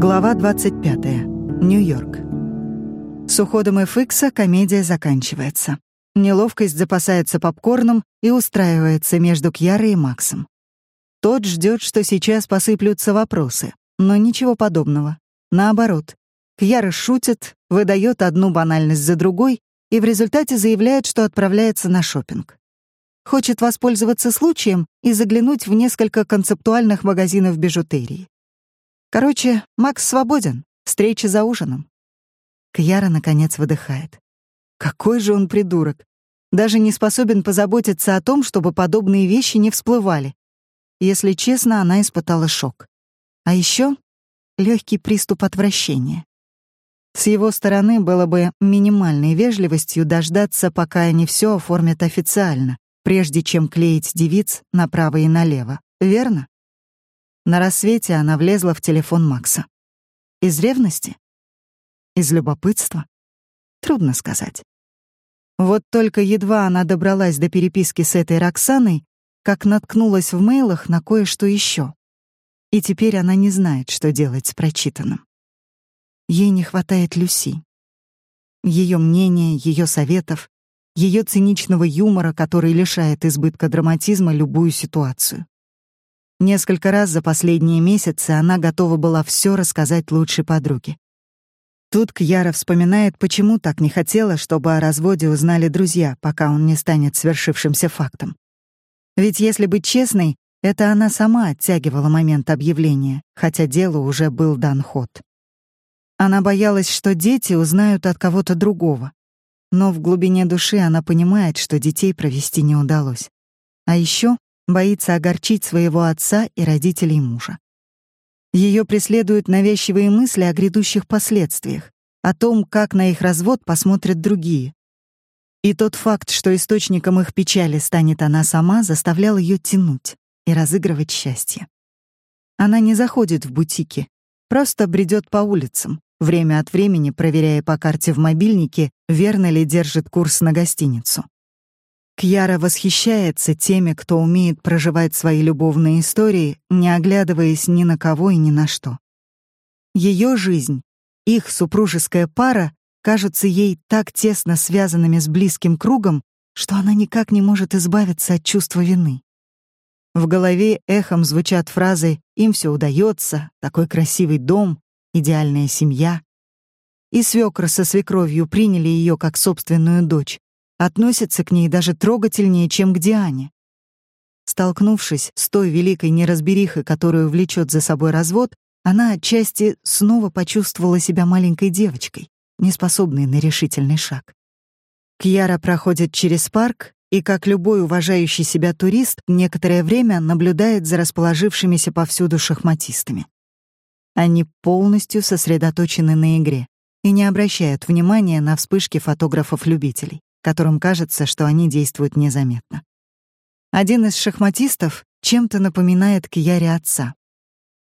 Глава 25. Нью-Йорк. С уходом FX комедия заканчивается. Неловкость запасается попкорном и устраивается между Кьярой и Максом. Тот ждет, что сейчас посыплются вопросы, но ничего подобного. Наоборот, Кьяра шутит, выдает одну банальность за другой и в результате заявляет, что отправляется на шопинг. Хочет воспользоваться случаем и заглянуть в несколько концептуальных магазинов бижутерии. Короче, Макс свободен. Встреча за ужином. Кьяра, наконец, выдыхает. Какой же он придурок. Даже не способен позаботиться о том, чтобы подобные вещи не всплывали. Если честно, она испытала шок. А еще легкий приступ отвращения. С его стороны было бы минимальной вежливостью дождаться, пока они все оформят официально, прежде чем клеить девиц направо и налево. Верно? На рассвете она влезла в телефон Макса. Из ревности? Из любопытства? Трудно сказать. Вот только едва она добралась до переписки с этой Роксаной, как наткнулась в мейлах на кое-что еще. И теперь она не знает, что делать с прочитанным. Ей не хватает Люси. Ее мнения, ее советов, ее циничного юмора, который лишает избытка драматизма любую ситуацию. Несколько раз за последние месяцы она готова была все рассказать лучшей подруге. Тут Кьяра вспоминает, почему так не хотела, чтобы о разводе узнали друзья, пока он не станет свершившимся фактом. Ведь если быть честной, это она сама оттягивала момент объявления, хотя делу уже был дан ход. Она боялась, что дети узнают от кого-то другого. Но в глубине души она понимает, что детей провести не удалось. А еще боится огорчить своего отца и родителей мужа. Ее преследуют навязчивые мысли о грядущих последствиях, о том, как на их развод посмотрят другие. И тот факт, что источником их печали станет она сама, заставлял ее тянуть и разыгрывать счастье. Она не заходит в бутики, просто бредет по улицам, время от времени проверяя по карте в мобильнике, верно ли держит курс на гостиницу. Кьяра восхищается теми, кто умеет проживать свои любовные истории, не оглядываясь ни на кого и ни на что. Ее жизнь, их супружеская пара кажутся ей так тесно связанными с близким кругом, что она никак не может избавиться от чувства вины. В голове эхом звучат фразы «им все удается», «такой красивый дом», «идеальная семья». И свекр со свекровью приняли ее как собственную дочь, относится к ней даже трогательнее, чем к Диане. Столкнувшись с той великой неразберихой, которую влечет за собой развод, она отчасти снова почувствовала себя маленькой девочкой, неспособной на решительный шаг. Кьяра проходит через парк и, как любой уважающий себя турист, некоторое время наблюдает за расположившимися повсюду шахматистами. Они полностью сосредоточены на игре и не обращают внимания на вспышки фотографов-любителей которым кажется, что они действуют незаметно. Один из шахматистов чем-то напоминает Кияре отца.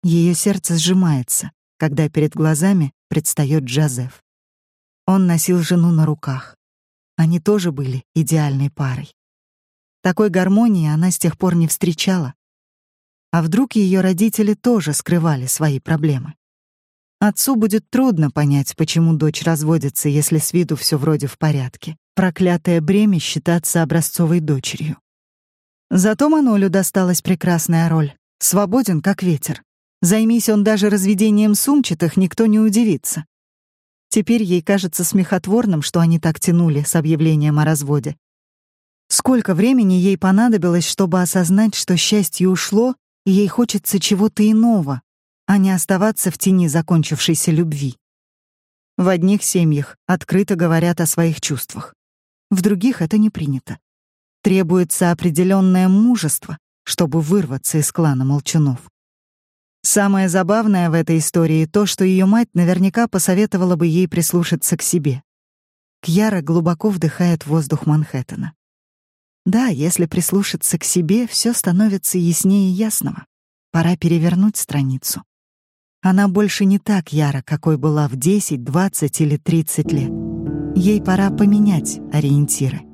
Ее сердце сжимается, когда перед глазами предстает Джозеф. Он носил жену на руках. Они тоже были идеальной парой. Такой гармонии она с тех пор не встречала. А вдруг ее родители тоже скрывали свои проблемы? Отцу будет трудно понять, почему дочь разводится, если с виду все вроде в порядке. Проклятое бремя считаться образцовой дочерью. Зато Манолю досталась прекрасная роль. Свободен, как ветер. Займись он даже разведением сумчатых, никто не удивится. Теперь ей кажется смехотворным, что они так тянули с объявлением о разводе. Сколько времени ей понадобилось, чтобы осознать, что счастье ушло, и ей хочется чего-то иного, а не оставаться в тени закончившейся любви. В одних семьях открыто говорят о своих чувствах. В других это не принято. Требуется определенное мужество, чтобы вырваться из клана молчунов. Самое забавное в этой истории то, что ее мать наверняка посоветовала бы ей прислушаться к себе. Кьяра глубоко вдыхает воздух Манхэттена. Да, если прислушаться к себе, все становится яснее ясного. Пора перевернуть страницу. Она больше не так яра, какой была в 10, 20 или 30 лет. Ей пора поменять ориентиры.